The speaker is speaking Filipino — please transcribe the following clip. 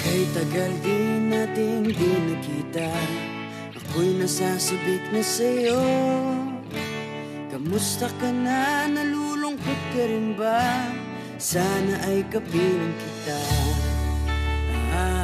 Kay tagal din natin di nakita Ako'y nasasabik na sa'yo Kamusta ka na? Nalulungkot ka rin ba? Sana ay kapilang kita ah.